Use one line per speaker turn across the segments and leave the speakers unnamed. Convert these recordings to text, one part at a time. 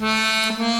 Música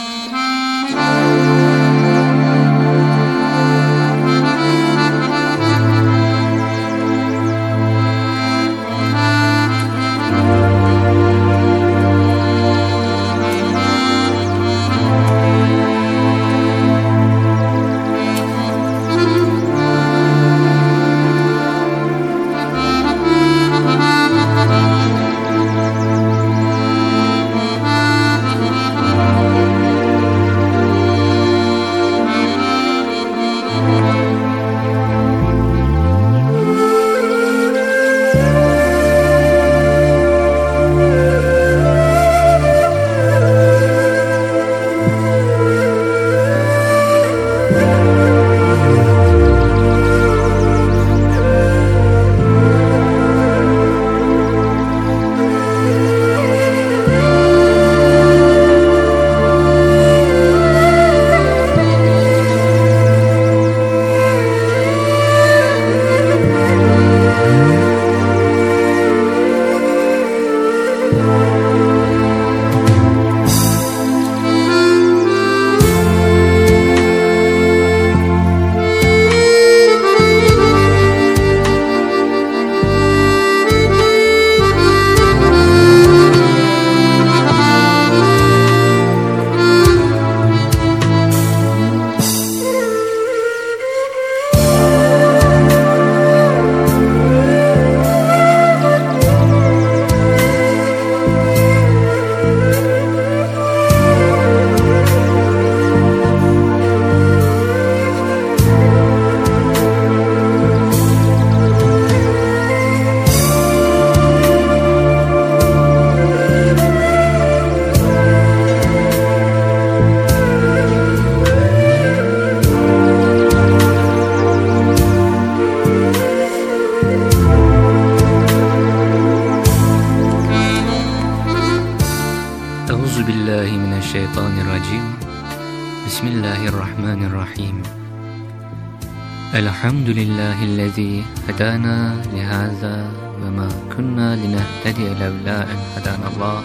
الحمد لله الذي هدانا لهذا وما كنا لنهتدي لولا أن هدانا الله.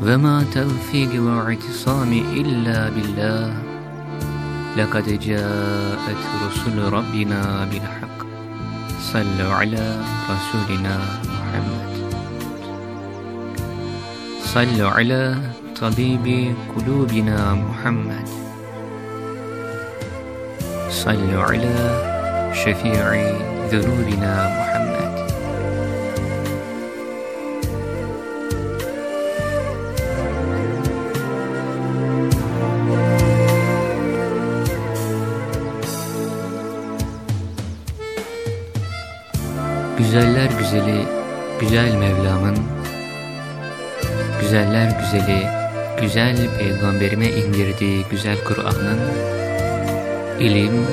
وما توفيق واعتصام إلا بالله. لقد جاءت رسل ربنا بالحق. صلوا على رسولنا محمد. صلوا على طبيب قلوبنا محمد. صلوا على شفيع ذنوبنا محمد Güzeller güzeli, güzel Mevlam'ın, güzeller güzeli, güzel peygamberime indirdiği güzel Kur'an'ın ilim,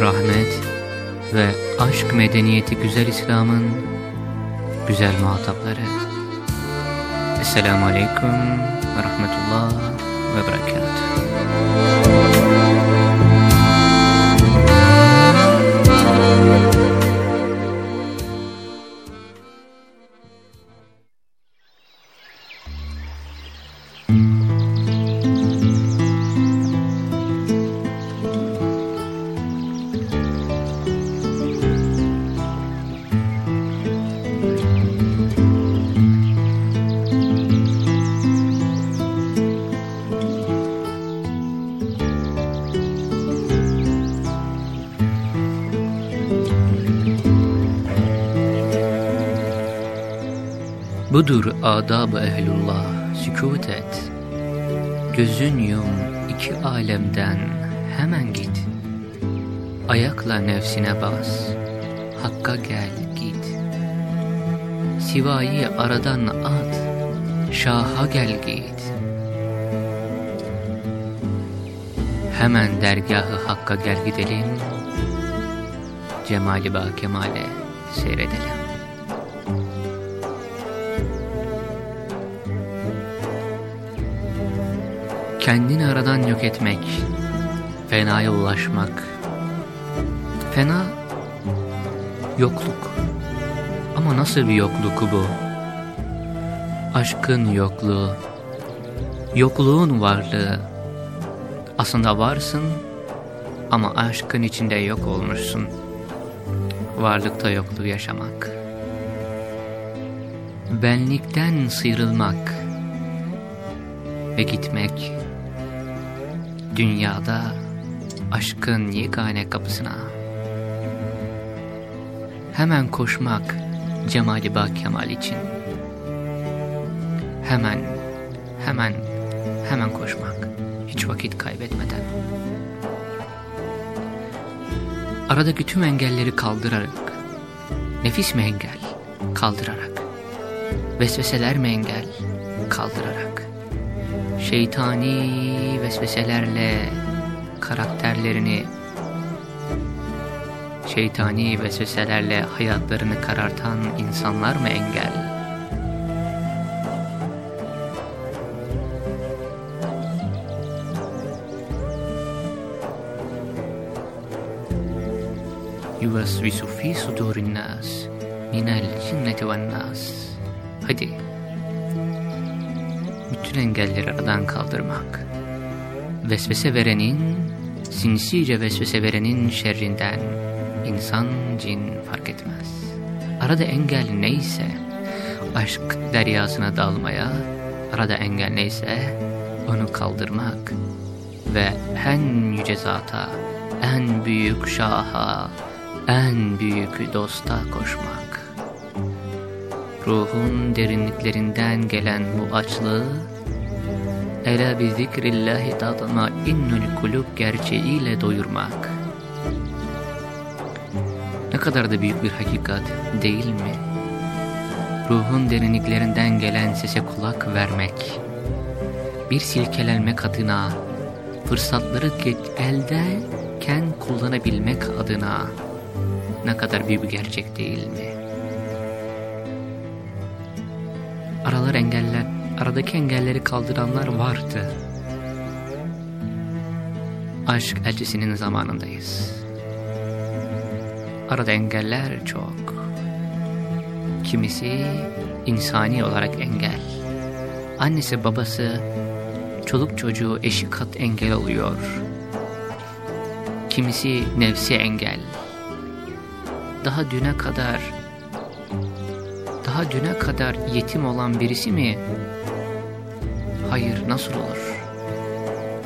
rahmet ve aşk medeniyeti güzel İslam'ın güzel muhatapları. Esselamu Aleyküm ve Rahmetullah ve Berekatuhu. Budur adab-ı ehlullah, sükut et. Gözün yum iki alemden hemen git. Ayakla nefsine bas, hakka gel git. Sivayı aradan at, şaha gel git. Hemen dergahı hakka gel gidelim, cemali ba kemale seyredelim. Kendini aradan yok etmek, fenaya ulaşmak. Fena, yokluk. Ama nasıl bir yokluk bu? Aşkın yokluğu, Yokluğun varlığı. Aslında varsın ama aşkın içinde yok olmuşsun. Varlıkta yokluğu yaşamak. Benlikten sıyrılmak ve gitmek. Dünyada aşkın yegane kapısına. Hemen koşmak cemali bak kemal için. Hemen, hemen, hemen koşmak. Hiç vakit kaybetmeden. Aradaki tüm engelleri kaldırarak, nefis mi engel? Kaldırarak. Vesveseler mi engel? Kaldırarak. Şeytani vesveselerle karakterlerini, şeytani vesveselerle hayatlarını karartan insanlar mı engel? yuvasvisu fi sudurin nas minel cinneti ven nas. Bütün engelleri aradan kaldırmak. Vesvese verenin, sinsice vesvese verenin şerrinden insan, cin fark etmez. Arada engel neyse, aşk deryasına dalmaya, arada engel neyse, onu kaldırmak ve en yüce zata, en büyük şaha, en büyük dosta koşmak. Ruhun derinliklerinden gelen bu açlığı, Ela bi zikrillahi tatma innul kulub gerçeğiyle doyurmak. Ne kadar da büyük bir hakikat değil mi? Ruhun derinliklerinden gelen sese kulak vermek. Bir silkelenmek adına, fırsatları eldeyken kullanabilmek adına ne kadar büyük bir gerçek değil mi? Aralar engeller, aradaki engelleri kaldıranlar vardı. Aşk elçisinin zamanındayız. Arada engeller çok. Kimisi insani olarak engel. Annesi babası, çoluk çocuğu eşi kat engel oluyor. Kimisi nefsi engel daha düne kadar daha düne kadar yetim olan birisi mi? Hayır nasıl olur?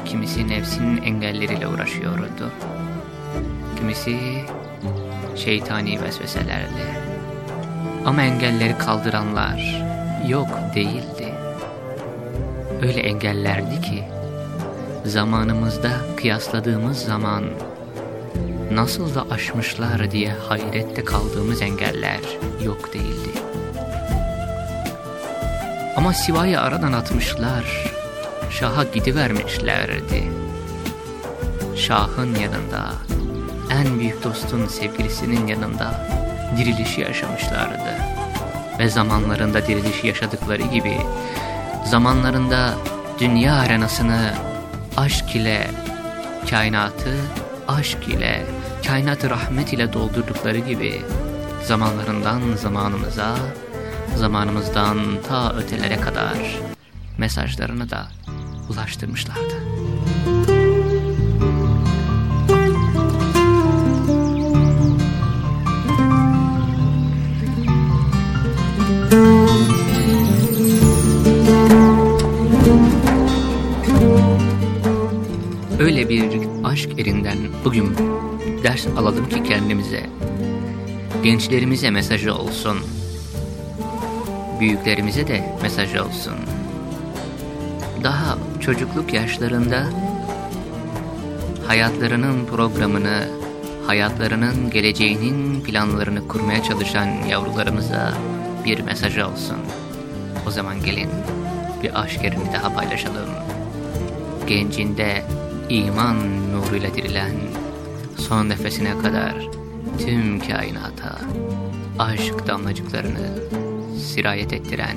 Kimisi nefsinin engelleriyle uğraşıyordu. Kimisi şeytani vesveselerle. Ama engelleri kaldıranlar yok değildi. Öyle engellerdi ki zamanımızda kıyasladığımız zaman nasıl da aşmışlar diye hayrette kaldığımız engeller yok değildi. Ama Siva'yı aradan atmışlar, Şah'a gidivermişlerdi. Şah'ın yanında, en büyük dostun sevgilisinin yanında dirilişi yaşamışlardı. Ve zamanlarında dirilişi yaşadıkları gibi, zamanlarında dünya arenasını aşk ile, kainatı aşk ile, kainatı rahmet ile doldurdukları gibi zamanlarından zamanımıza, zamanımızdan ta ötelere kadar mesajlarını da ulaştırmışlardı. Öyle bir aşk erinden bugün ders alalım ki kendimize, gençlerimize mesajı olsun, büyüklerimize de mesajı olsun. Daha çocukluk yaşlarında hayatlarının programını, hayatlarının geleceğinin planlarını kurmaya çalışan yavrularımıza bir mesajı olsun. O zaman gelin bir aşk daha paylaşalım. Gencinde iman nuruyla dirilen, son nefesine kadar tüm kainata aşk damlacıklarını sirayet ettiren,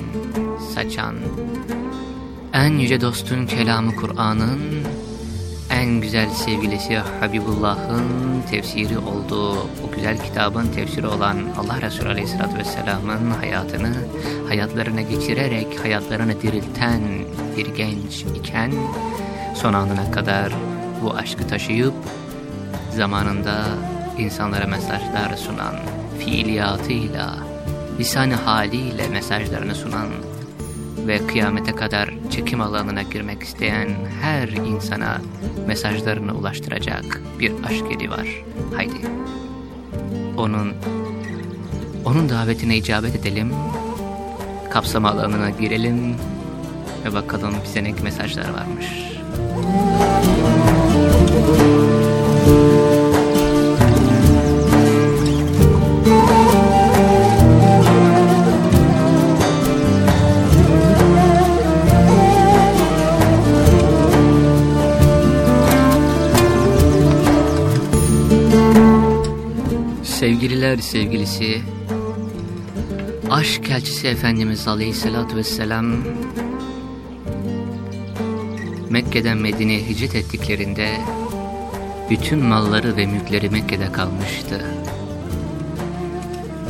saçan, en yüce dostun kelamı Kur'an'ın en güzel sevgilisi Habibullah'ın tefsiri olduğu o güzel kitabın tefsiri olan Allah Resulü Aleyhisselatü Vesselam'ın hayatını hayatlarına geçirerek hayatlarını dirilten bir genç iken son anına kadar bu aşkı taşıyıp zamanında insanlara mesajlar sunan fiiliyatıyla, lisan haliyle mesajlarını sunan ve kıyamete kadar çekim alanına girmek isteyen her insana mesajlarını ulaştıracak bir aşk eli var. Haydi onun onun davetine icabet edelim, kapsama alanına girelim ve bakalım bize ne mesajlar varmış. Sevgililer sevgilisi, aşk elçisi Efendimiz Aleyhisselatü Vesselam, Mekke'den Medine'ye hicret ettiklerinde, bütün malları ve mülkleri Mekke'de kalmıştı.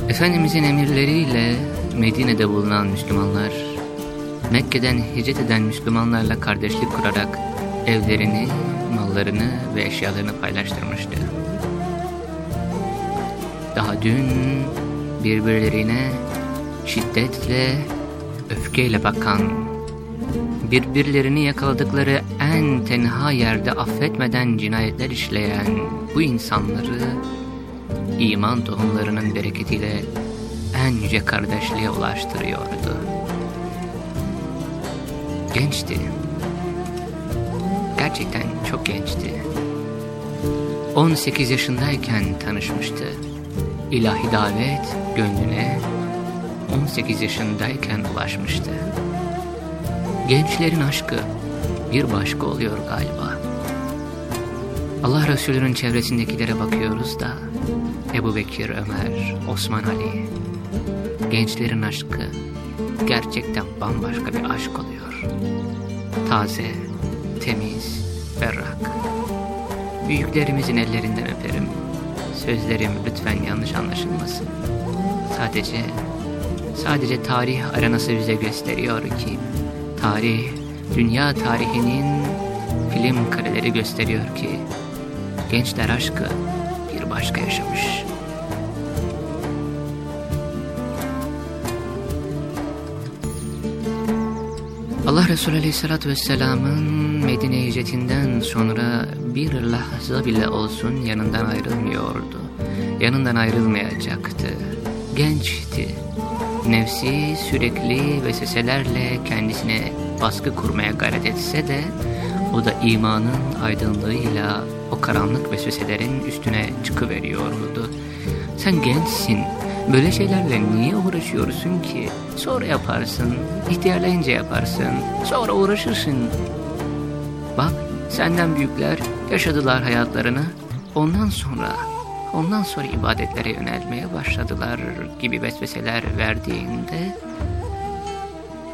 Efendimizin emirleriyle Medine'de bulunan Müslümanlar, Mekke'den hicret eden Müslümanlarla kardeşlik kurarak evlerini, mallarını ve eşyalarını paylaştırmıştı. Dün birbirlerine şiddetle, öfkeyle bakan, birbirlerini yakaladıkları en tenha yerde affetmeden cinayetler işleyen bu insanları iman tohumlarının bereketiyle en yüce kardeşliğe ulaştırıyordu. Gençti. Gerçekten çok gençti. 18 yaşındayken tanışmıştı. İlahi davet gönlüne 18 yaşındayken ulaşmıştı. Gençlerin aşkı bir başka oluyor galiba. Allah Resulü'nün çevresindekilere bakıyoruz da Ebu Bekir, Ömer, Osman Ali. Gençlerin aşkı gerçekten bambaşka bir aşk oluyor. Taze, temiz, berrak. Büyüklerimizin ellerinden öperim. Sözlerim lütfen yanlış anlaşılmasın. Sadece, sadece tarih aranası bize gösteriyor ki, tarih, dünya tarihinin film kareleri gösteriyor ki, gençler aşkı bir başka yaşamış. Allah Resulü Aleyhisselatü Vesselam'ın Medine hicretinden sonra bir lahza bile olsun yanından ayrılmıyordu. Yanından ayrılmayacaktı. Gençti. Nefsi sürekli vesveselerle kendisine baskı kurmaya gayret etse de o da imanın aydınlığıyla o karanlık vesveselerin üstüne çıkıveriyordu. Sen gençsin, böyle şeylerle niye uğraşıyorsun ki? Sonra yaparsın, ihtiyarlayınca yaparsın, sonra uğraşırsın. Bak, senden büyükler yaşadılar hayatlarını, ondan sonra, ondan sonra ibadetlere yönelmeye başladılar gibi vesveseler verdiğinde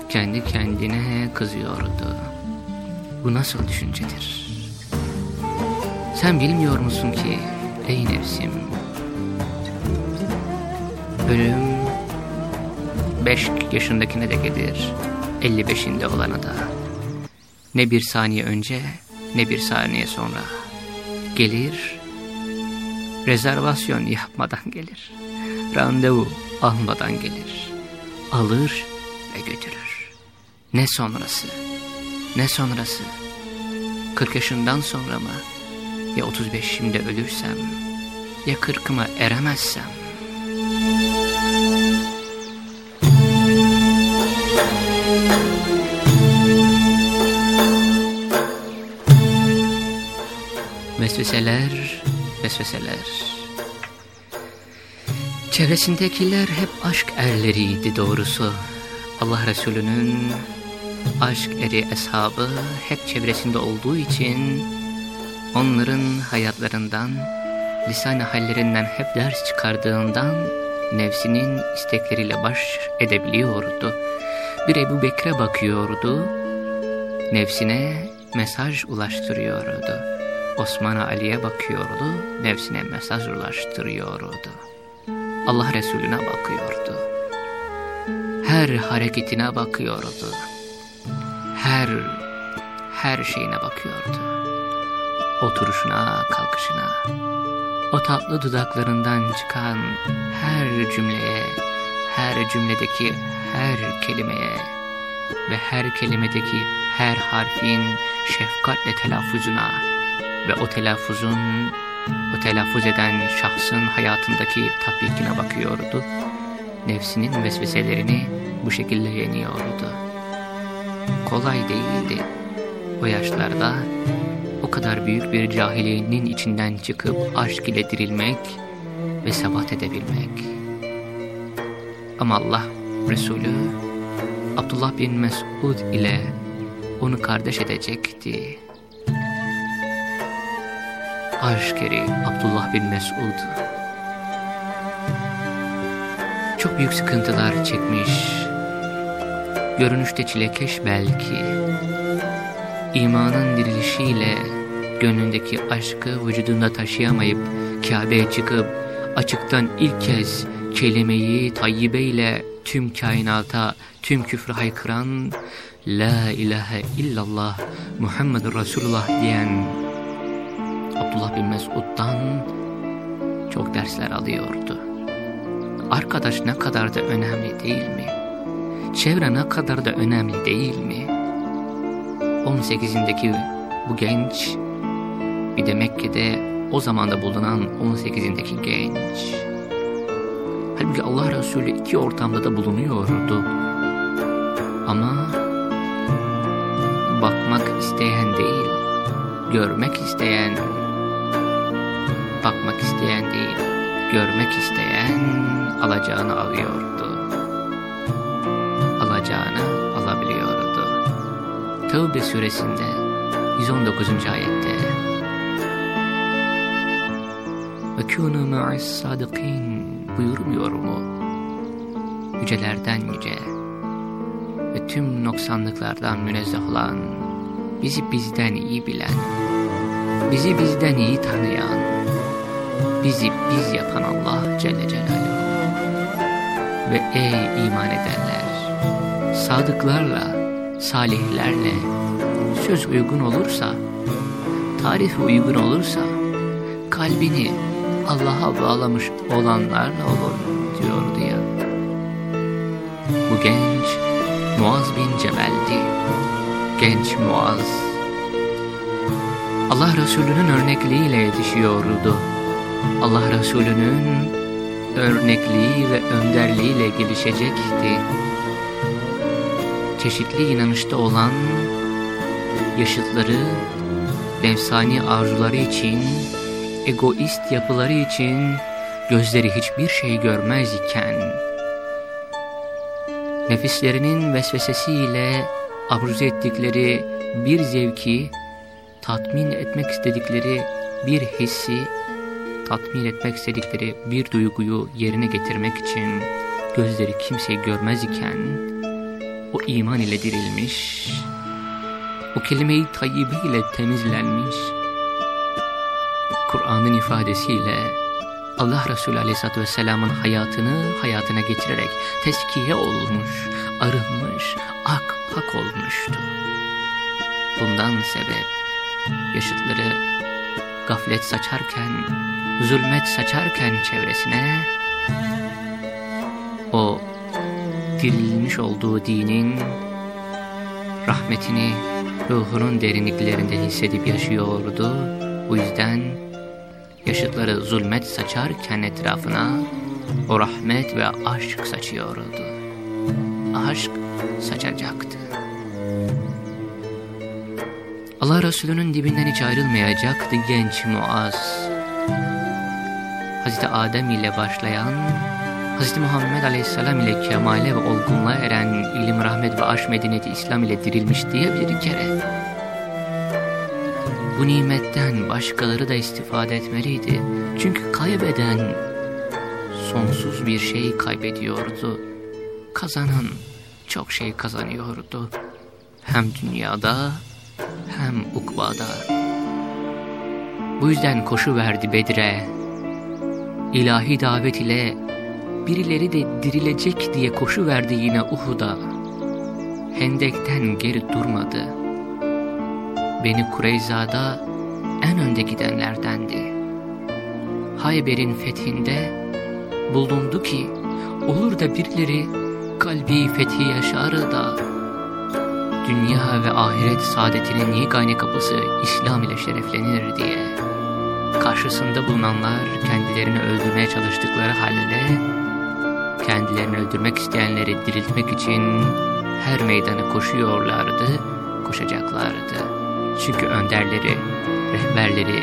kendi kendine kızıyordu. Bu nasıl düşüncedir? Sen bilmiyor musun ki ey nefsim? Ölüm beş yaşındakine de gelir, elli beşinde olana da. Ne bir saniye önce ne bir saniye sonra. Gelir, rezervasyon yapmadan gelir. Randevu almadan gelir. Alır ve götürür. Ne sonrası? Ne sonrası? 40 yaşından sonra mı? Ya 35'imde ölürsem? Ya 40'ıma eremezsem? Vesveseler, vesveseler. Çevresindekiler hep aşk erleriydi doğrusu. Allah Resulü'nün aşk eri eshabı hep çevresinde olduğu için onların hayatlarından, lisan hallerinden hep ders çıkardığından nefsinin istekleriyle baş edebiliyordu. Bir Ebu Bekir'e bakıyordu, nefsine mesaj ulaştırıyordu. Osman Ali'ye bakıyordu, nefsine mesaj ulaştırıyordu. Allah Resulüne bakıyordu. Her hareketine bakıyordu. Her, her şeyine bakıyordu. Oturuşuna, kalkışına. O tatlı dudaklarından çıkan her cümleye, her cümledeki her kelimeye ve her kelimedeki her harfin şefkatle telaffuzuna ve o telaffuzun, o telaffuz eden şahsın hayatındaki tatbikine bakıyordu. Nefsinin vesveselerini bu şekilde yeniyordu. Kolay değildi o yaşlarda o kadar büyük bir cahiliyenin içinden çıkıp aşk ile dirilmek ve sebat edebilmek. Ama Allah Resulü Abdullah bin Mesud ile onu kardeş edecekti. Aşkeri Abdullah bin Mesud. Çok büyük sıkıntılar çekmiş, görünüşte çilekeş belki, imanın dirilişiyle gönlündeki aşkı vücudunda taşıyamayıp Kabe'ye çıkıp açıktan ilk kez kelimeyi tayyibe ile tüm kainata, tüm küfrü haykıran La ilahe illallah Muhammed Resulullah diyen Abdullah bin Mesud'dan çok dersler alıyordu. Arkadaş ne kadar da önemli değil mi? Çevre ne kadar da önemli değil mi? 18'indeki bu genç bir de Mekke'de o zamanda bulunan 18'indeki genç. Halbuki Allah Resulü iki ortamda da bulunuyordu. Ama bakmak isteyen değil, görmek isteyen, bakmak isteyen değil, görmek isteyen alacağını alıyordu. Alacağını alabiliyordu. Tevbe suresinde 119. ayette kûnû ma'is sadıkîn buyurmuyor mu? Yücelerden yüce ve tüm noksanlıklardan münezzeh olan, bizi bizden iyi bilen, bizi bizden iyi tanıyan, bizi biz yapan Allah Celle Celaluhu. Ve ey iman edenler, sadıklarla, salihlerle söz uygun olursa, tarif uygun olursa, kalbini Allah'a bağlamış olanlarla olur diyordu ya. Bu genç Muaz bin Cebel'di. Genç Muaz. Allah Resulü'nün örnekliğiyle yetişiyordu. Allah Resulü'nün örnekliği ve önderliğiyle gelişecekti. Çeşitli inanışta olan yaşıtları, nefsani arzuları için egoist yapıları için gözleri hiçbir şey görmez iken, nefislerinin vesvesesiyle arzu ettikleri bir zevki, tatmin etmek istedikleri bir hissi, tatmin etmek istedikleri bir duyguyu yerine getirmek için gözleri kimseyi görmez iken, o iman ile dirilmiş, o kelime-i ile temizlenmiş, Kur'an'ın ifadesiyle Allah Resulü Aleyhisselatü Vesselam'ın hayatını hayatına getirerek teskiye olmuş, arınmış, ak pak olmuştu. Bundan sebep yaşıtları gaflet saçarken, zulmet saçarken çevresine o dirilmiş olduğu dinin rahmetini ruhunun derinliklerinde hissedip yaşıyordu. Bu yüzden yaşıtları zulmet saçarken etrafına o rahmet ve aşk saçıyordu. Aşk saçacaktı. Allah Resulü'nün dibinden hiç ayrılmayacaktı genç Muaz. Hazreti Adem ile başlayan, Hazreti Muhammed Aleyhisselam ile kemale ve olgunluğa eren ilim, rahmet ve aşk medeniyeti İslam ile dirilmiş diye bir kere. Bu nimetten başkaları da istifade etmeliydi. Çünkü kaybeden sonsuz bir şey kaybediyordu. Kazanan çok şey kazanıyordu. Hem dünyada hem ukbada. Bu yüzden koşu verdi Bedir'e. İlahi davet ile birileri de dirilecek diye koşu verdi yine Uhud'a. Hendek'ten geri durmadı. Beni Kureyza'da en önde gidenlerdendi. Hayber'in fethinde bulundu ki olur da birileri kalbi fethi yaşar da dünya ve ahiret saadetinin yegane kapısı İslam ile şereflenir diye karşısında bulunanlar kendilerini öldürmeye çalıştıkları halde kendilerini öldürmek isteyenleri diriltmek için her meydana koşuyorlardı, koşacaklardı. Çünkü önderleri, rehberleri,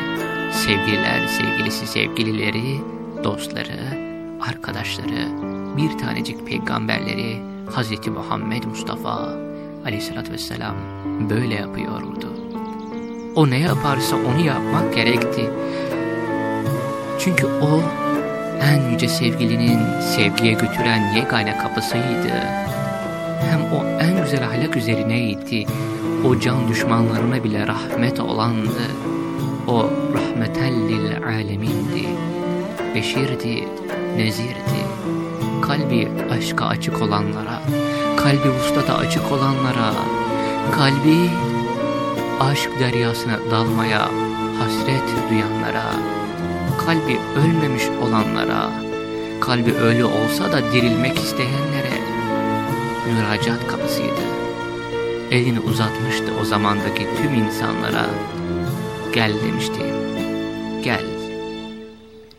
sevgililer, sevgilisi, sevgilileri, dostları, arkadaşları, bir tanecik peygamberleri Hz. Muhammed Mustafa aleyhissalatü vesselam böyle yapıyordu. O ne yaparsa onu yapmak gerekti. Çünkü o en yüce sevgilinin sevgiye götüren yegane kapısıydı. Hem o en güzel ahlak üzerineydi. O can düşmanlarına bile rahmet olandı. O rahmetellil alemindi. Beşirdi, nezirdi. Kalbi aşka açık olanlara, kalbi vuslata açık olanlara, kalbi aşk deryasına dalmaya hasret duyanlara, kalbi ölmemiş olanlara, kalbi ölü olsa da dirilmek isteyenlere müracaat kapısıydı. Elini uzatmıştı o zamandaki tüm insanlara. Gel demişti. Gel.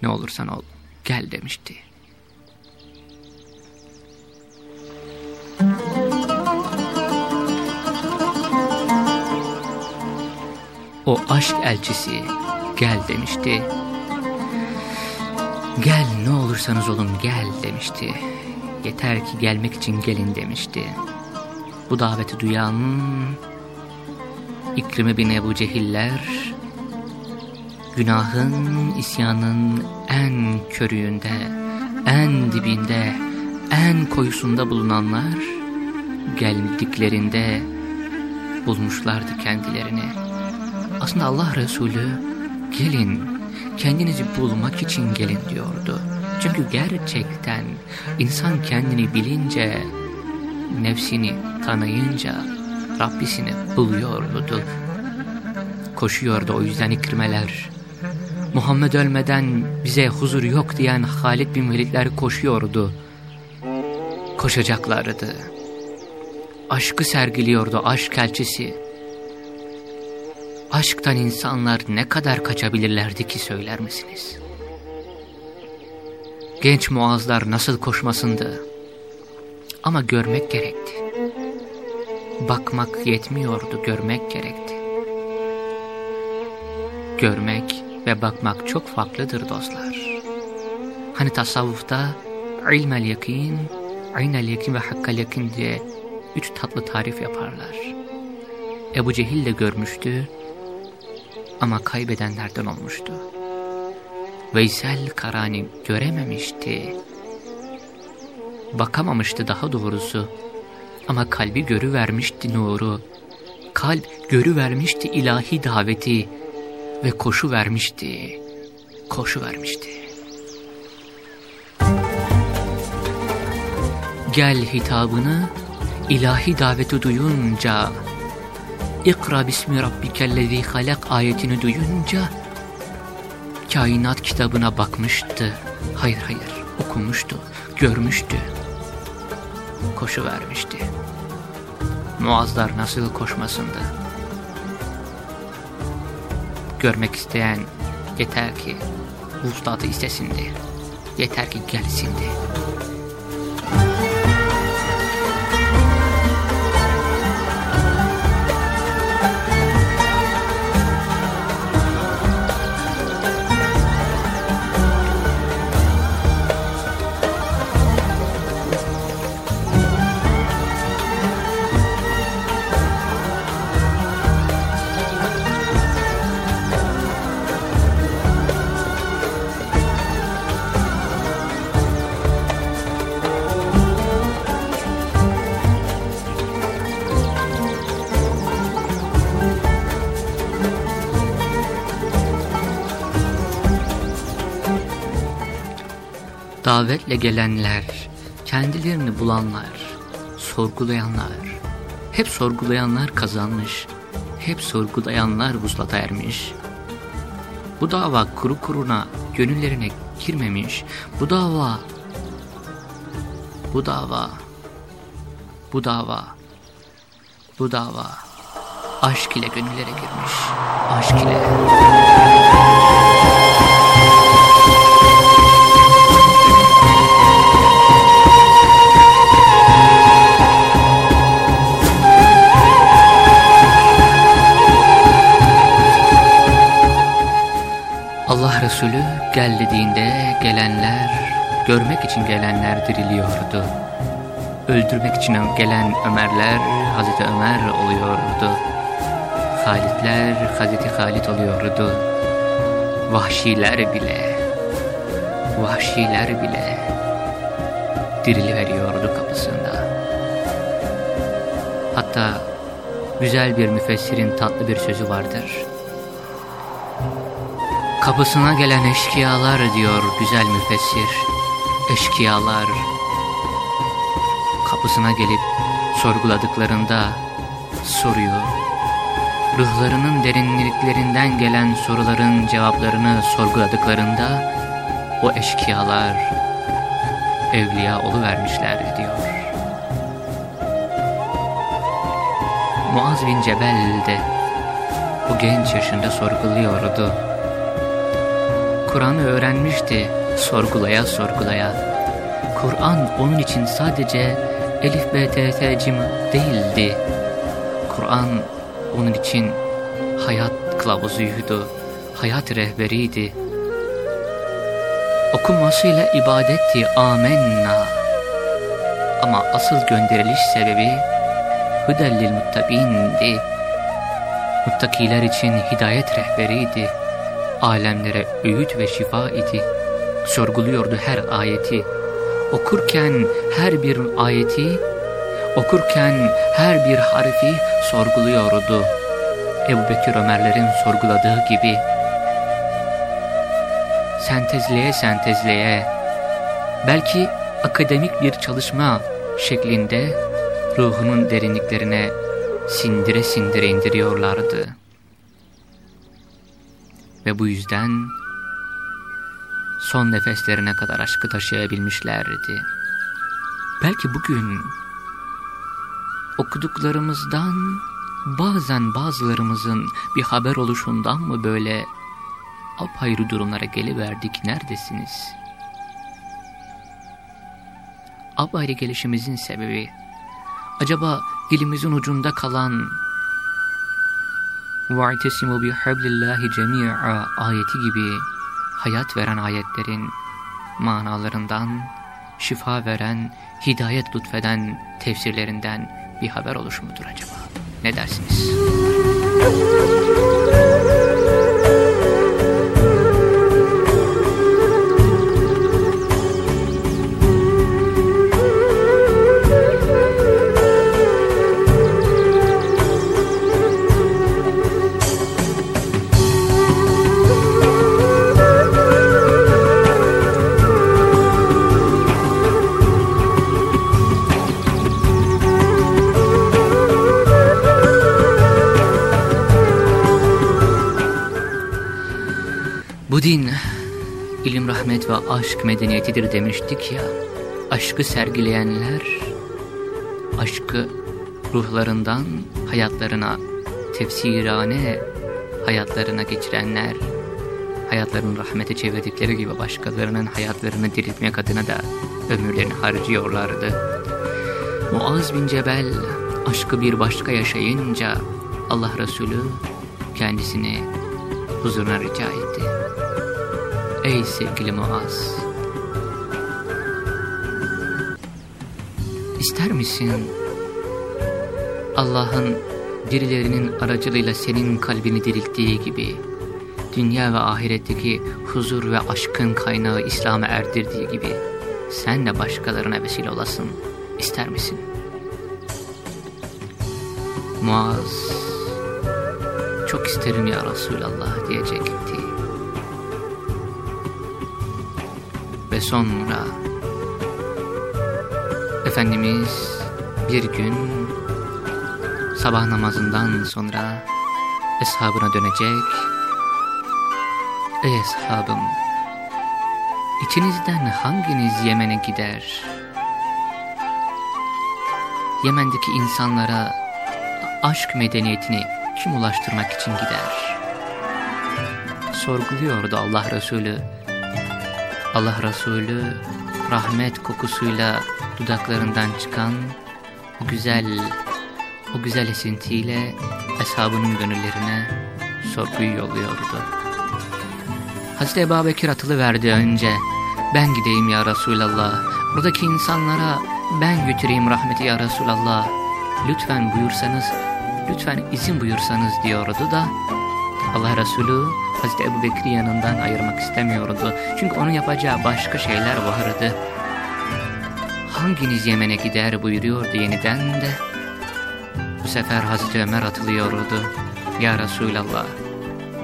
Ne olursan ol. Gel demişti. O aşk elçisi gel demişti. Gel ne olursanız olun gel demişti. Yeter ki gelmek için gelin demişti. Bu daveti duyan İkrime bin Ebu Cehiller günahın, isyanın en körüğünde, en dibinde, en koyusunda bulunanlar geldiklerinde bulmuşlardı kendilerini. Aslında Allah Resulü gelin kendinizi bulmak için gelin diyordu. Çünkü gerçekten insan kendini bilince, nefsini tanıyınca Rabbisini buluyordu. Koşuyordu o yüzden ikrimeler. Muhammed ölmeden bize huzur yok diyen Halid bin Velidler koşuyordu. Koşacaklardı. Aşkı sergiliyordu aşk elçisi. Aşktan insanlar ne kadar kaçabilirlerdi ki söyler misiniz? Genç muazlar nasıl koşmasındı? Ama görmek gerekti. Bakmak yetmiyordu, görmek gerekti. Görmek ve bakmak çok farklıdır dostlar. Hani tasavvufta ilmel yakin, aynel yakin ve hakkal yakin diye üç tatlı tarif yaparlar. Ebu Cehil de görmüştü ama kaybedenlerden olmuştu. Veysel Karani görememişti. Bakamamıştı daha doğrusu. Ama kalbi görüvermişti nuru. Kalp görüvermişti ilahi daveti ve koşu vermişti. Koşu vermişti. Gel hitabını ilahi daveti duyunca İkra bismi rabbikellezi halak ayetini duyunca kainat kitabına bakmıştı. Hayır hayır okumuştu, görmüştü. Koşu vermişti. Muazlar nasıl koşmasındı? Görmek isteyen yeter ki vuslatı istesindi. Yeter ki gelsindi. Davetle gelenler, kendilerini bulanlar, sorgulayanlar, hep sorgulayanlar kazanmış, hep sorgulayanlar vuslata ermiş. Bu dava kuru kuruna gönüllerine girmemiş, bu dava, bu dava, bu dava, bu dava aşk ile gönüllere girmiş, aşk ile. Resulü gel dediğinde gelenler, görmek için gelenler diriliyordu. Öldürmek için gelen Ömerler Hazreti Ömer oluyordu. Halitler Hazreti Halit oluyordu. Vahşiler bile, vahşiler bile dirili kapısında. Hatta güzel bir müfessirin tatlı bir sözü vardır. Kapısına gelen eşkıyalar diyor güzel müfessir. Eşkıyalar kapısına gelip sorguladıklarında soruyor. Ruhlarının derinliklerinden gelen soruların cevaplarını sorguladıklarında o eşkıyalar evliya vermişler diyor. Muaz bin Cebel de bu genç yaşında sorguluyordu. Kur'an'ı öğrenmişti sorgulaya sorgulaya. Kur'an onun için sadece Elif B T değildi. Kur'an onun için hayat kılavuzuydu, hayat rehberiydi. Okunmasıyla ibadetti amenna. Ama asıl gönderiliş sebebi hüdellil muttabindi. Muttakiler için hidayet rehberiydi. Alemlere öğüt ve şifa idi. Sorguluyordu her ayeti. Okurken her bir ayeti, okurken her bir harfi sorguluyordu. Ebu Bekir Ömerlerin sorguladığı gibi sentezleye sentezleye, belki akademik bir çalışma şeklinde ruhunun derinliklerine sindire sindire indiriyorlardı. Ve bu yüzden son nefeslerine kadar aşkı taşıyabilmişlerdi. Belki bugün okuduklarımızdan bazen bazılarımızın bir haber oluşundan mı böyle apayrı durumlara geliverdik neredesiniz? Apayrı gelişimizin sebebi acaba dilimizin ucunda kalan وَاَعْتَسِمُوا بِحَبْلِ اللّٰهِ جَمِيعًا ayeti gibi hayat veren ayetlerin manalarından, şifa veren, hidayet lütfeden tefsirlerinden bir haber oluşu mudur acaba? Ne dersiniz? Aşk medeniyetidir demiştik ya. Aşkı sergileyenler, aşkı ruhlarından hayatlarına, tefsirane hayatlarına geçirenler, hayatlarını rahmete çevirdikleri gibi başkalarının hayatlarını diriltmek adına da ömürlerini harcıyorlardı. Muaz bin Cebel aşkı bir başka yaşayınca Allah Resulü kendisini huzuruna rica etti. Ey sevgili Muaz! İster misin Allah'ın dirilerinin aracılığıyla senin kalbini dirilttiği gibi dünya ve ahiretteki huzur ve aşkın kaynağı İslam'a erdirdiği gibi sen de başkalarına vesile olasın ister misin? Muaz çok isterim ya Resulallah diyecekti. Ve sonra Efendimiz bir gün sabah namazından sonra eshabına dönecek. Ey eshabım, içinizden hanginiz Yemen'e gider? Yemen'deki insanlara aşk medeniyetini kim ulaştırmak için gider? Sorguluyordu Allah Resulü. Allah Resulü rahmet kokusuyla dudaklarından çıkan o güzel, o güzel esintiyle eshabının gönüllerine sorguyu yolluyordu. Hazreti Ebu Bekir verdi önce. Ben gideyim ya Resulallah. Buradaki insanlara ben götüreyim rahmeti ya Resulallah. Lütfen buyursanız, lütfen izin buyursanız diyordu da Allah Resulü Hazreti Ebu Bekir'i yanından ayırmak istemiyordu. Çünkü onun yapacağı başka şeyler vardı. Hanginiz Yemen'e gider buyuruyordu yeniden de. Bu sefer Hazreti Ömer atılıyordu. Ya Resulallah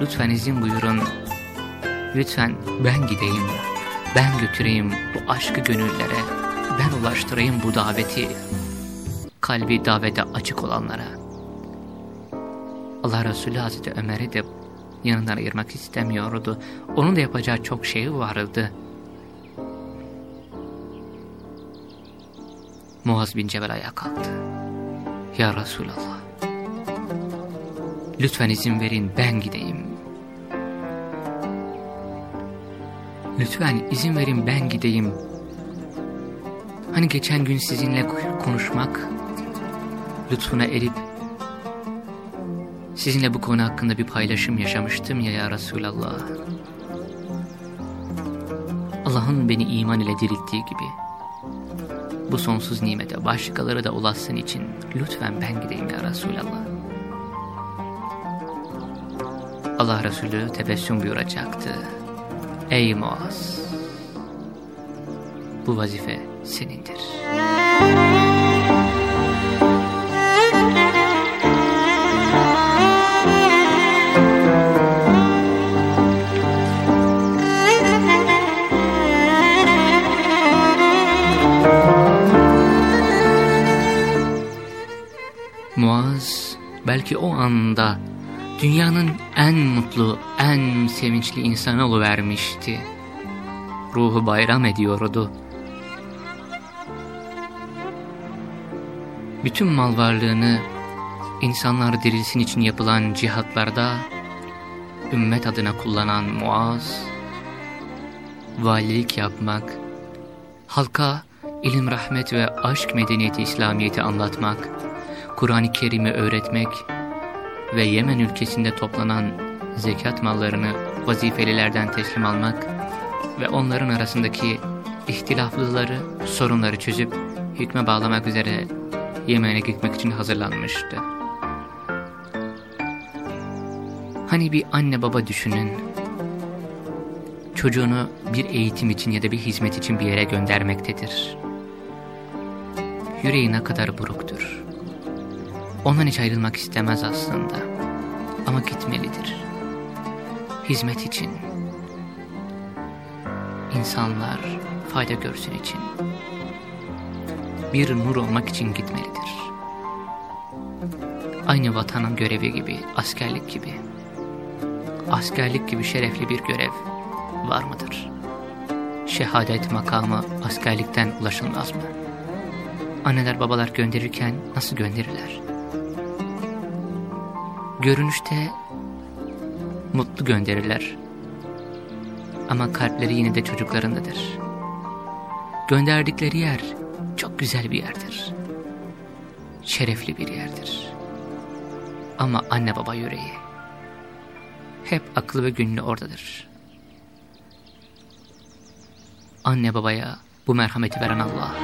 lütfen izin buyurun. Lütfen ben gideyim. Ben götüreyim bu aşkı gönüllere. Ben ulaştırayım bu daveti. Kalbi davete açık olanlara. Allah Resulü Hazreti Ömer'i de yanından ayırmak istemiyordu. Onun da yapacağı çok şey vardı. Muaz bin Cebel ayağa kalktı. Ya Resulallah. Lütfen izin verin ben gideyim. Lütfen izin verin ben gideyim. Hani geçen gün sizinle konuşmak, lütfuna erip sizinle bu konu hakkında bir paylaşım yaşamıştım ya ya Resulallah. Allah'ın beni iman ile dirilttiği gibi bu sonsuz nimete başkaları da ulaşsın için lütfen ben gideyim ya Resulallah. Allah Resulü tebessüm buyuracaktı. Ey Muaz! Bu vazife senindir. Muaz belki o anda dünyanın en mutlu, en sevinçli insanı vermişti. Ruhu bayram ediyordu. Bütün mal varlığını insanlar dirilsin için yapılan cihatlarda ümmet adına kullanan Muaz, valilik yapmak, halka ilim, rahmet ve aşk medeniyeti İslamiyet'i anlatmak, Kur'an-ı Kerim'i öğretmek ve Yemen ülkesinde toplanan zekat mallarını vazifelilerden teslim almak ve onların arasındaki ihtilaflıları, sorunları çözüp hükme bağlamak üzere Yemen'e gitmek için hazırlanmıştı. Hani bir anne baba düşünün, çocuğunu bir eğitim için ya da bir hizmet için bir yere göndermektedir. Yüreği ne kadar buruktur. Ondan hiç ayrılmak istemez aslında. Ama gitmelidir. Hizmet için. İnsanlar fayda görsün için. Bir nur olmak için gitmelidir. Aynı vatanın görevi gibi, askerlik gibi. Askerlik gibi şerefli bir görev var mıdır? Şehadet makamı askerlikten ulaşılmaz mı? Anneler babalar gönderirken nasıl gönderirler? Görünüşte mutlu gönderirler. Ama kalpleri yine de çocuklarındadır. Gönderdikleri yer çok güzel bir yerdir. Şerefli bir yerdir. Ama anne baba yüreği hep aklı ve gönlü oradadır. Anne babaya bu merhameti veren Allah,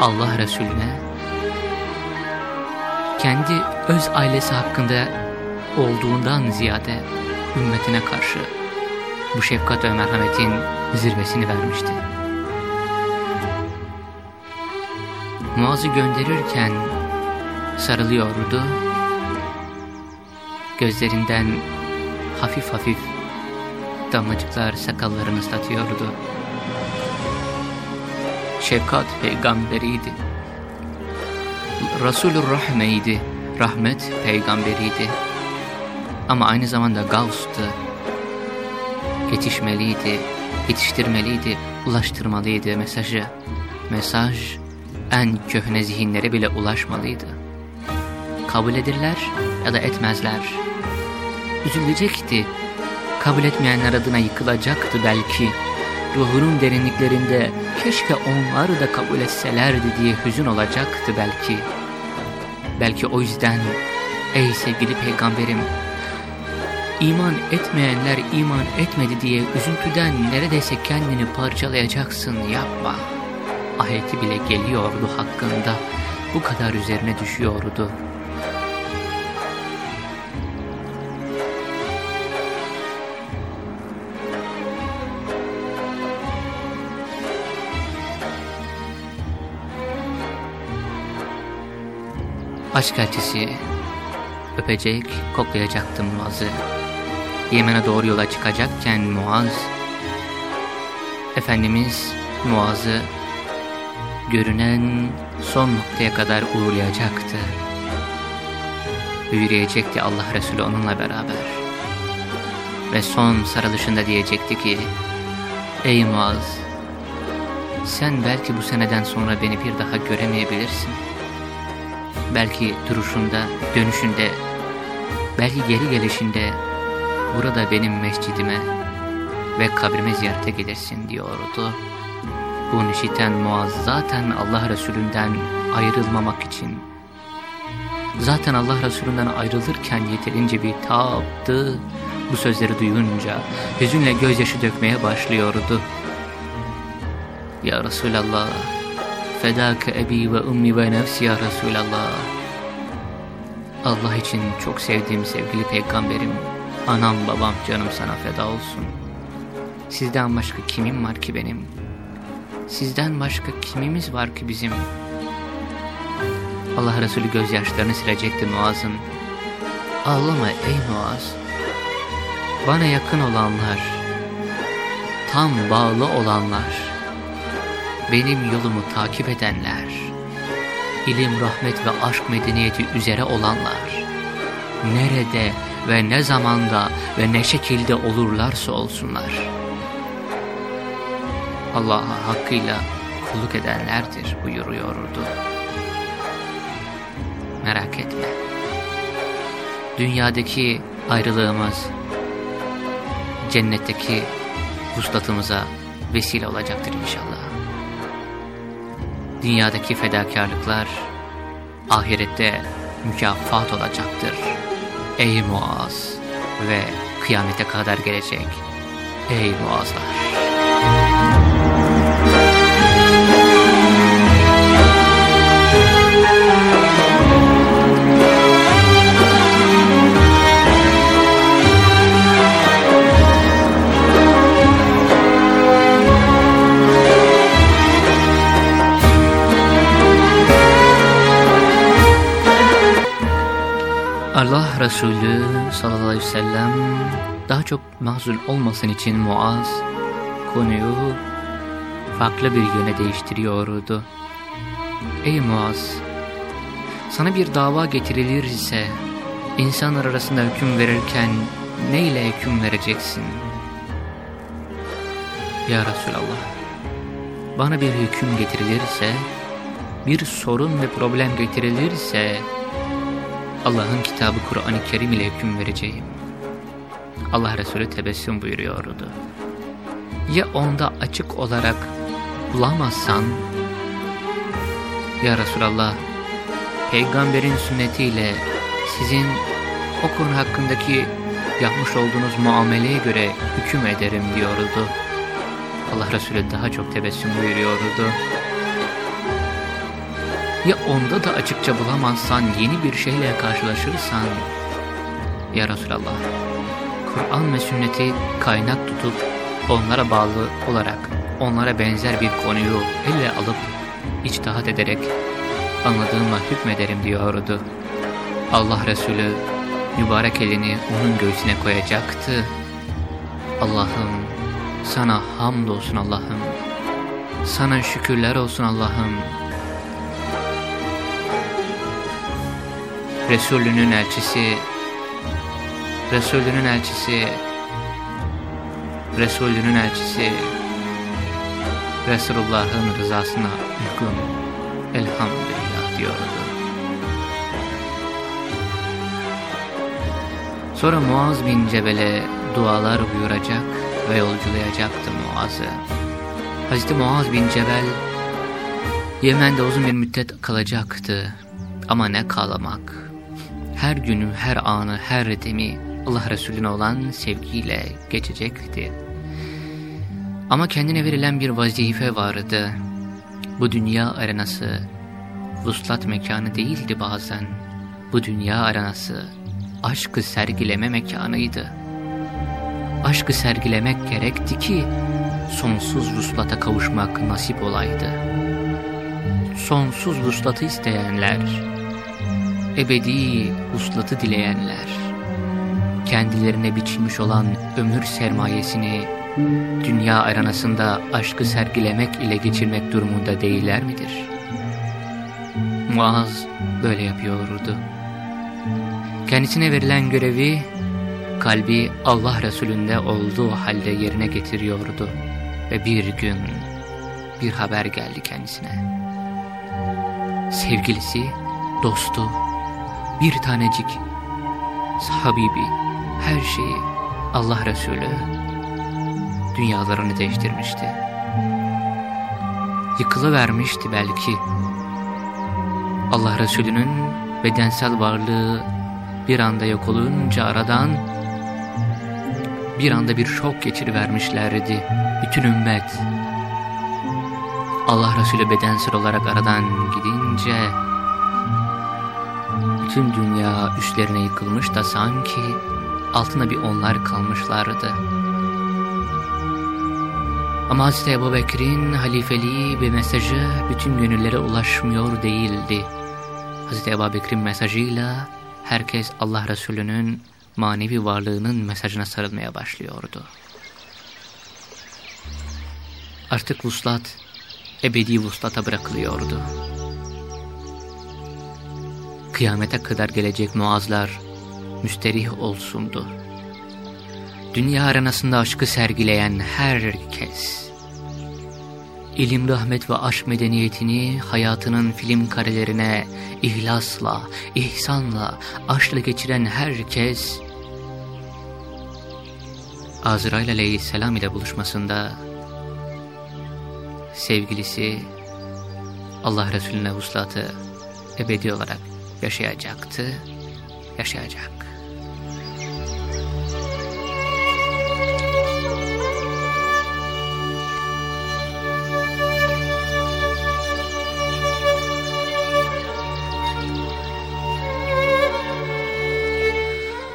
Allah Resulüne kendi öz ailesi hakkında olduğundan ziyade ümmetine karşı bu şefkat ve merhametin zirvesini vermişti. Muaz'ı gönderirken damlacıklar sakallarını ıslatıyordu. Şefkat peygamberiydi. Resulü Rahme'ydi, rahmet peygamberiydi. Ama aynı zamanda Gavs'tı. Yetişmeliydi, yetiştirmeliydi, ulaştırmalıydı mesajı. Mesaj en köhne zihinlere bile ulaşmalıydı. Kabul edirler ya da etmezler. Üzülecekti. Kabul etmeyenler adına yıkılacaktı belki. Ruhunun derinliklerinde keşke onları da kabul etselerdi diye hüzün olacaktı belki. Belki o yüzden ey sevgili peygamberim iman etmeyenler iman etmedi diye üzüntüden neredeyse kendini parçalayacaksın yapma. Ayeti bile geliyordu hakkında bu kadar üzerine düşüyordu. Aşk elçisi öpecek, koklayacaktı Muaz'ı. Yemen'e doğru yola çıkacakken Muaz, Efendimiz Muaz'ı görünen son noktaya kadar uğurlayacaktı. Yürüyecekti Allah Resulü onunla beraber. Ve son sarılışında diyecekti ki, Ey Muaz, sen belki bu seneden sonra beni bir daha göremeyebilirsin.'' Belki duruşunda, dönüşünde, belki geri gelişinde burada benim mescidime ve kabrime ziyarete gelirsin diyordu. Bunu işiten Muaz zaten Allah Resulünden ayrılmamak için, zaten Allah Resulünden ayrılırken yeterince bir taaptı, bu sözleri duyunca hüzünle gözyaşı dökmeye başlıyordu. Ya Resulallah, Fedâke ebi ve ummi ve nefsi ya Resulallah. Allah için çok sevdiğim sevgili peygamberim, anam babam canım sana feda olsun. Sizden başka kimim var ki benim? Sizden başka kimimiz var ki bizim? Allah Resulü gözyaşlarını silecekti Muaz'ın. Ağlama ey Muaz. Bana yakın olanlar, tam bağlı olanlar, benim yolumu takip edenler, ilim, rahmet ve aşk medeniyeti üzere olanlar, nerede ve ne zamanda ve ne şekilde olurlarsa olsunlar, Allah'a hakkıyla kulluk edenlerdir buyuruyordu. Merak etme. Dünyadaki ayrılığımız, cennetteki vuslatımıza vesile olacaktır inşallah dünyadaki fedakarlıklar ahirette mükafat olacaktır. Ey Muaz ve kıyamete kadar gelecek ey Muazlar. Allah Resulü sallallahu aleyhi ve sellem daha çok mahzun olmasın için Muaz konuyu farklı bir yöne değiştiriyordu. Ey Muaz! Sana bir dava getirilirse insanlar arasında hüküm verirken ne ile hüküm vereceksin? Ya Resulallah! Bana bir hüküm getirilirse, bir sorun ve problem getirilirse Allah'ın kitabı Kur'an-ı Kerim ile hüküm vereceğim. Allah Resulü tebessüm buyuruyordu. Ya onda açık olarak bulamazsan, Ya Resulallah, peygamberin sünnetiyle sizin o konu hakkındaki yapmış olduğunuz muameleye göre hüküm ederim diyordu. Allah Resulü daha çok tebessüm buyuruyordu. Ya onda da açıkça bulamazsan, yeni bir şeyle karşılaşırsan, Ya Resulallah, Kur'an ve sünneti kaynak tutup, onlara bağlı olarak, onlara benzer bir konuyu elle alıp, içtihat ederek, anladığıma hükmederim diyordu. Allah Resulü, mübarek elini onun göğsüne koyacaktı. Allah'ım sana hamdolsun Allah'ım. Sana şükürler olsun Allah'ım. Resulünün elçisi, Resulünün elçisi, Resulünün elçisi, Resulullah'ın rızasına uygun elhamdülillah diyordu. Sonra Muaz bin Cebel'e dualar buyuracak ve yolculayacaktı Muaz'ı. Hazreti Muaz bin Cebel Yemen'de uzun bir müddet kalacaktı. Ama ne kalamak. Her günü, her anı, her demi Allah Resulüne olan sevgiyle geçecekti. Ama kendine verilen bir vazife vardı. Bu dünya arenası vuslat mekanı değildi bazen. Bu dünya arenası aşkı sergileme mekanıydı. Aşkı sergilemek gerekti ki sonsuz vuslata kavuşmak nasip olaydı. Sonsuz vuslatı isteyenler, ebedi vuslatı dileyenler, kendilerine biçilmiş olan ömür sermayesini dünya aranasında aşkı sergilemek ile geçirmek durumunda değiller midir? Muaz böyle yapıyordu. Kendisine verilen görevi kalbi Allah Resulü'nde olduğu halde yerine getiriyordu. Ve bir gün bir haber geldi kendisine. Sevgilisi, dostu, bir tanecik, sahabibi, her şeyi Allah Resulü dünyalarını değiştirmişti. Yıkılıvermişti belki. Allah Resulü'nün bedensel varlığı bir anda yok olunca aradan bir anda bir şok geçirivermişlerdi bütün ümmet. Allah Resulü bedensel olarak aradan gidince bütün dünya üstlerine yıkılmış da sanki altına bir onlar kalmışlardı. Ama Hz. Ebu Bekir'in halifeliği ve mesajı bütün gönüllere ulaşmıyor değildi. Hz. Ebu Bekir'in mesajıyla herkes Allah Resulü'nün manevi varlığının mesajına sarılmaya başlıyordu. Artık vuslat ebedi vuslata bırakılıyordu. Kıyamete kadar gelecek muazlar müsterih olsundu. Dünya arenasında aşkı sergileyen herkes, ilim, rahmet ve aşk medeniyetini hayatının film karelerine ihlasla, ihsanla, aşkla geçiren herkes, Azrail aleyhisselam ile buluşmasında sevgilisi Allah Resulüne vuslatı ebedi olarak yaşayacaktı, yaşayacak.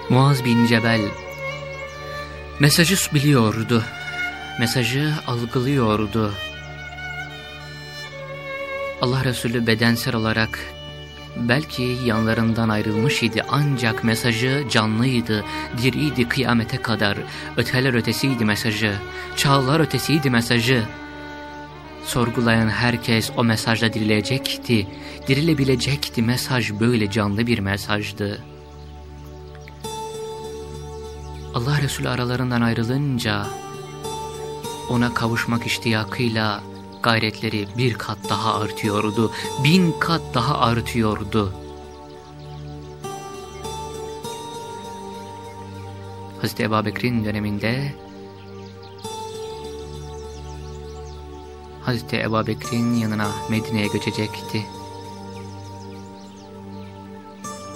Muaz bin Cebel mesajı biliyordu, mesajı algılıyordu. Allah Resulü bedensel olarak belki yanlarından ayrılmış idi ancak mesajı canlıydı, diriydi kıyamete kadar. Öteler ötesiydi mesajı, çağlar ötesiydi mesajı. Sorgulayan herkes o mesajla dirilecekti, dirilebilecekti mesaj böyle canlı bir mesajdı. Allah Resulü aralarından ayrılınca ona kavuşmak iştiyakıyla gayretleri bir kat daha artıyordu, bin kat daha artıyordu. Hazreti Ebu Bekir'in döneminde Hazreti Ebu Bekir'in yanına Medine'ye göçecekti.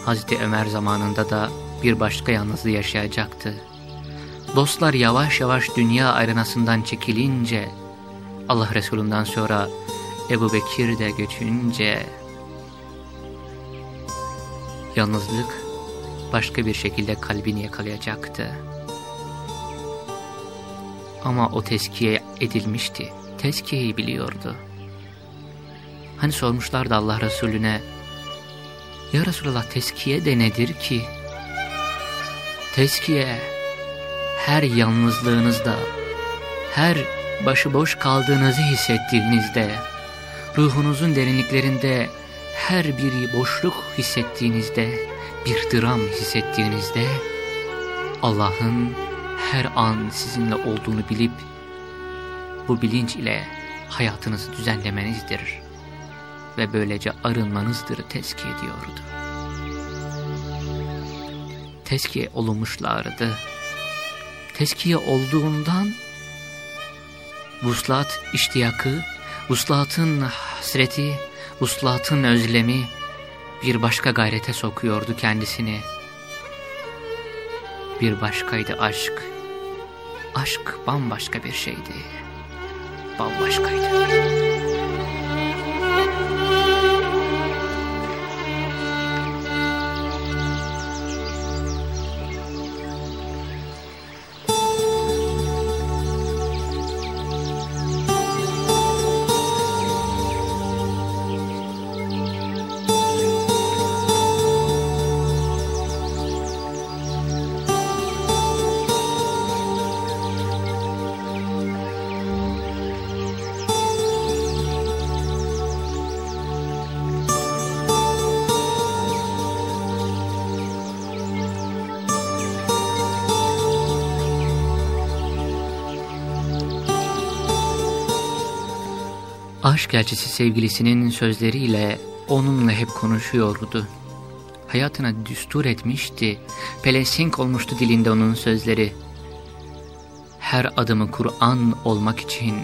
Hazreti Ömer zamanında da bir başka yalnızlığı yaşayacaktı. Dostlar yavaş yavaş dünya arenasından çekilince Allah Resulü'nden sonra Ebu Bekir de göçünce yalnızlık başka bir şekilde kalbini yakalayacaktı. Ama o teskiye edilmişti. Teskiyeyi biliyordu. Hani sormuşlardı Allah Resulüne Ya Resulallah teskiye de nedir ki? Teskiye her yalnızlığınızda, her başıboş kaldığınızı hissettiğinizde, ruhunuzun derinliklerinde her bir boşluk hissettiğinizde, bir dram hissettiğinizde, Allah'ın her an sizinle olduğunu bilip, bu bilinç ile hayatınızı düzenlemenizdir ve böylece arınmanızdır tezki ediyordu. Tezkiye olunmuşlardı. Tezkiye olduğundan vuslat iştiyakı, vuslatın hasreti, vuslatın özlemi bir başka gayrete sokuyordu kendisini. Bir başkaydı aşk. Aşk bambaşka bir şeydi. Bambaşkaydı. Aşk sevgilisinin sözleriyle onunla hep konuşuyordu. Hayatına düstur etmişti, pelesenk olmuştu dilinde onun sözleri. Her adımı Kur'an olmak için,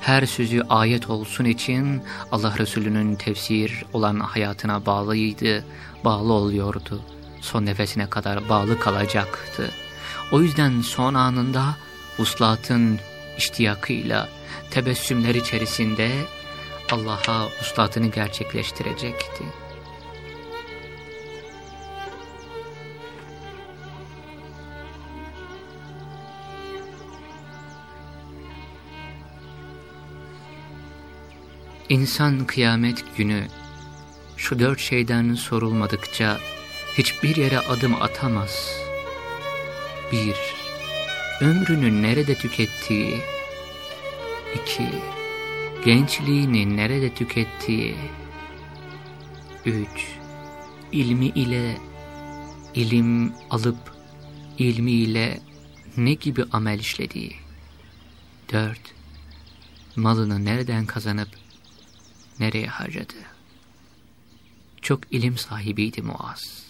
her sözü ayet olsun için Allah Resulü'nün tefsir olan hayatına bağlıydı, bağlı oluyordu. Son nefesine kadar bağlı kalacaktı. O yüzden son anında uslatın iştiyakıyla, tebessümler içerisinde Allah'a uslatını gerçekleştirecekti. İnsan kıyamet günü şu dört şeyden sorulmadıkça hiçbir yere adım atamaz. Bir, ömrünü nerede tükettiği. İki, gençliğini nerede tükettiği. Üç, ilmi ile ilim alıp ilmi ile ne gibi amel işlediği. Dört, malını nereden kazanıp nereye harcadı. Çok ilim sahibiydi Muaz.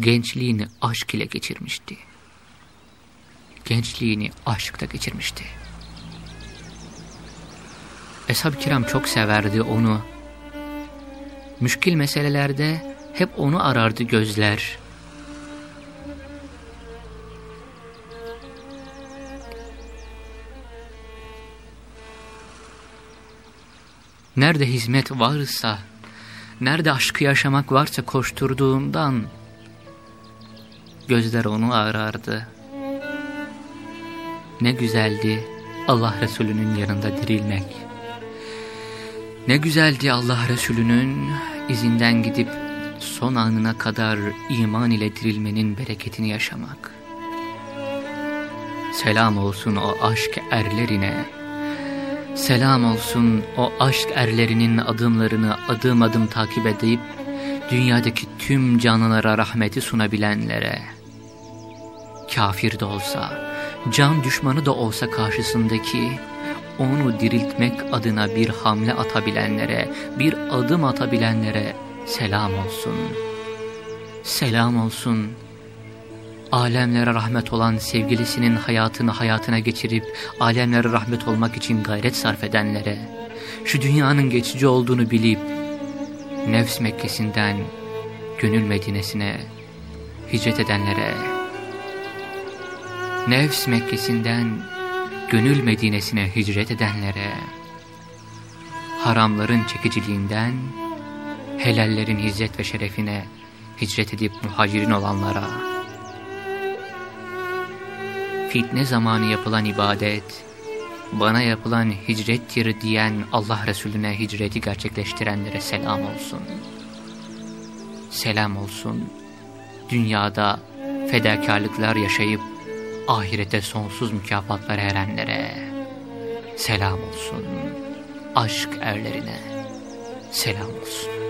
Gençliğini aşk ile geçirmişti. Gençliğini aşkta geçirmişti. Eshab-ı kiram çok severdi onu. Müşkil meselelerde hep onu arardı gözler. Nerede hizmet varsa, nerede aşkı yaşamak varsa koşturduğundan gözler onu arardı. Ne güzeldi Allah Resulü'nün yanında dirilmek. Ne güzeldi Allah Resulü'nün izinden gidip son anına kadar iman ile dirilmenin bereketini yaşamak. Selam olsun o aşk erlerine, selam olsun o aşk erlerinin adımlarını adım adım takip edip dünyadaki tüm canlılara rahmeti sunabilenlere. Kafir de olsa, can düşmanı da olsa karşısındaki onu diriltmek adına bir hamle atabilenlere, bir adım atabilenlere selam olsun. Selam olsun. Alemlere rahmet olan sevgilisinin hayatını hayatına geçirip alemlere rahmet olmak için gayret sarf edenlere, şu dünyanın geçici olduğunu bilip nefs Mekkesi'nden gönül Medine'sine hicret edenlere, nefs Mekkesi'nden gönül Medine'sine hicret edenlere, haramların çekiciliğinden, helallerin izzet ve şerefine hicret edip muhacirin olanlara, fitne zamanı yapılan ibadet, bana yapılan hicrettir diyen Allah Resulüne hicreti gerçekleştirenlere selam olsun. Selam olsun. Dünyada fedakarlıklar yaşayıp
ahirete sonsuz mükafatlara erenlere selam olsun. Aşk erlerine selam olsun.